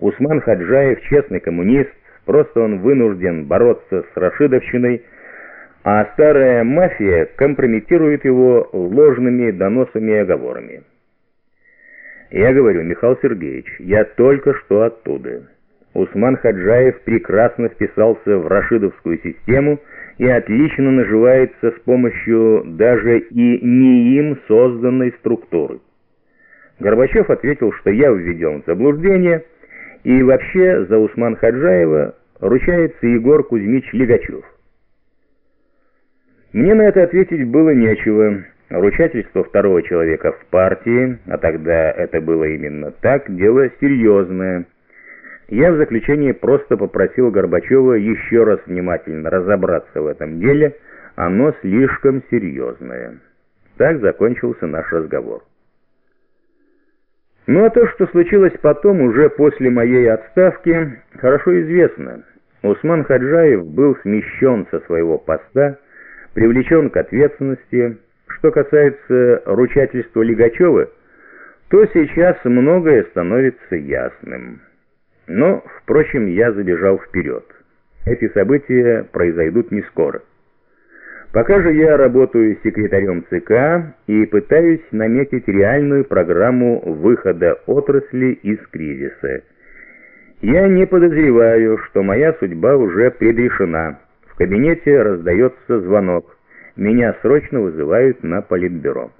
Усман Хаджаев честный коммунист, просто он вынужден бороться с рашидовщиной, а старая мафия компрометирует его ложными доносами и оговорами. Я говорю, Михаил Сергеевич, я только что оттуда. Усман Хаджаев прекрасно вписался в рашидовскую систему и отлично наживается с помощью даже и не им созданной структуры. Горбачев ответил, что я введен в заблуждение, и вообще за Усман Хаджаева ручается Егор Кузьмич Легачев. Мне на это ответить было нечего. Ручательство второго человека в партии, а тогда это было именно так, дело серьезное. Я в заключение просто попросил Горбачева еще раз внимательно разобраться в этом деле, оно слишком серьезное. Так закончился наш разговор. Ну а то, что случилось потом, уже после моей отставки, хорошо известно. Усман Хаджаев был смещен со своего поста, привлечен к ответственности. Что касается ручательства Лигачева, то сейчас многое становится ясным. Но, впрочем, я забежал вперед. Эти события произойдут не скоро. Пока же я работаю секретарем ЦК и пытаюсь наметить реальную программу выхода отрасли из кризиса. Я не подозреваю, что моя судьба уже предрешена. В кабинете раздается звонок. Меня срочно вызывают на политбюро.